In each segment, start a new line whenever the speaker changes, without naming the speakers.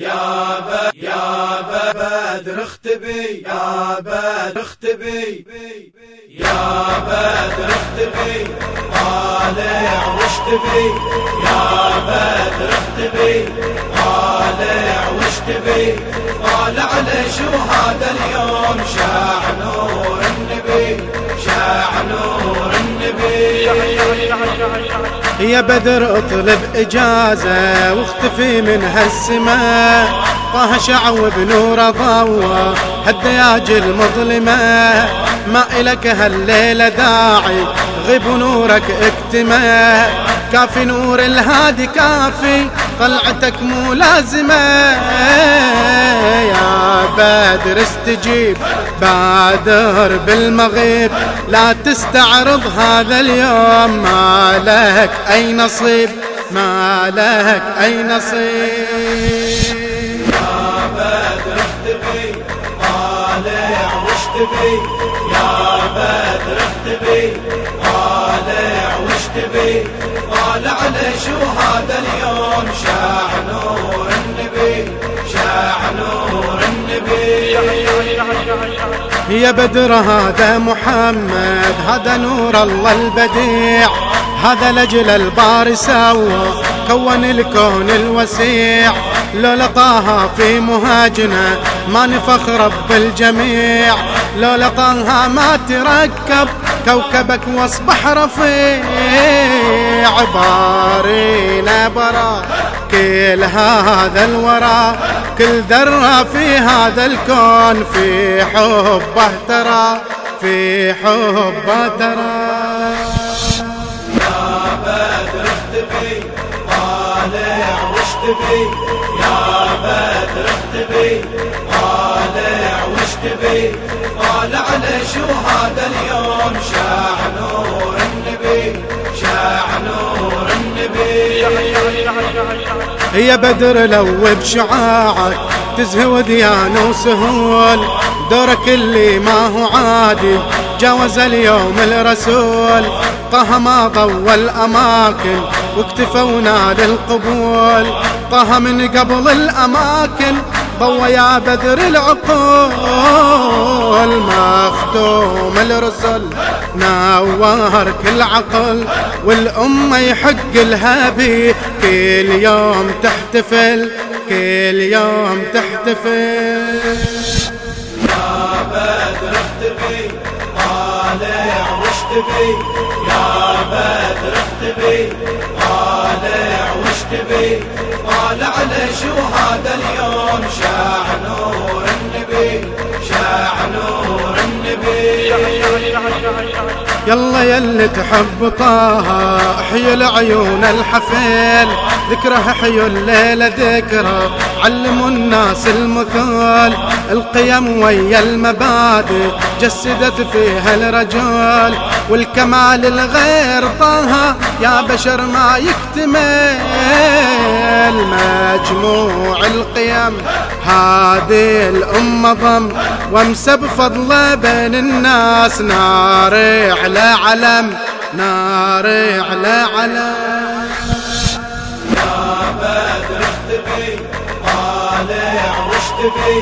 يا ب يا بدر اختبي يا بدر اختبي يا بدر اختبي طالع واشتبي يا بدر اختبي طالع واشتبي طالع شو هذا اليوم؟
يا بدر اطلب اجازة واختفي من هالسماء طه شعو بنور ضوى هالدياج المظلمة ما إلك هالليلة داعي غيب نورك اكتمى كافي نور الهادي كافي طلعتك مو لازمة. يا بدر استجيب بادر بالمغيب. لا تستعرض هذا اليوم ما لك أي نصيب ما لك أي نصيب.
يا بدر اختبي طالع واشتبي يا بدر اختبي طالع واشتبي طالع شو هذا اليوم شاع نور.
يا بدر هذا محمد هذا نور الله البديع. هذا لجل البار سوى كون الكون الوسيع. لو لطاها في مهاجنا ما نفخ رب الجميع. لو لطاها ما تركب كوكبك واصبح رفيع. بارينا برا كل هذا الورى. كل ذرة في هذا الكون في حبه ترى في حبه ترى.
يا بدر اختبي طالع واشتبي يا بدر اختبي طالع واشتبي طالع شو هذا اليوم؟ شاع نور النبي شاع نور
يا بدر لو بشعاعك تزهي وديان وسهول دورك اللي ما هو عادي جاوز اليوم الرسول. طه ما ضوى الأماكن واكتفونا للقبول. طه من قبل الأماكن ضوى يا بدر العقول مختوم الرسل نور كل عقل والأمة يحق لها بي. كل يوم تحتفل كل يوم تحتفل.
يا بدر اختبي طالع واشتبي يا بدر اختبي طالع واشتبي طالع اليوم شاع نور النبي شاع نور النبي.
يلا يلي تحب طه احيي العيون الحفيل. ذكره احيوا الليلة ذكرى علموا الناس المثال. القيم ويا المبادئ جسدت فيها الرجال. والكمال الغير طه يا بشر ما يكتمل. مجموع القيم. هذه الأمة ضم وامسى بفضله بين الناس. نار على علم نار على علم
يا بدر اختبي طالع واشتبي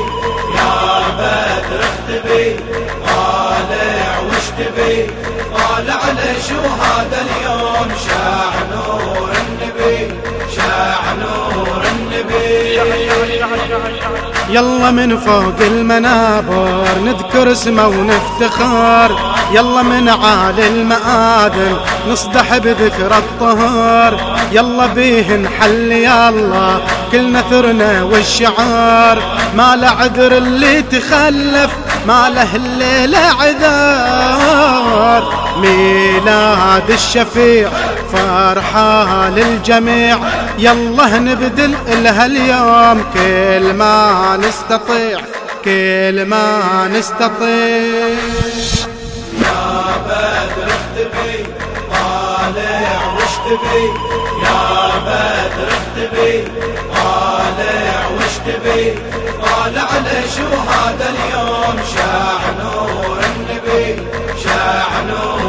يا بدر اختبي طالع واشتبي طالع شو هذا اليوم شاع نور
يلا من فوق المنابر نذكر اسمه ونفتخر. يلا من عالي المآذن نصدح بذكر الطهر. يلا بيه نحل يلا كل نثرنا والشعار. ما عذر اللي تخلف ما له الليلة عذار. ميلاد الشفيع فرحة للجميع. يلا نبذل لها اليوم كل ما نستطيع كل ما نستطيع.
يا بدر اختبي طالع واشتبي يا بدر اختبي طالع واشتبي طالع شو هذا اليوم؟ شاع نور النبي شاع نور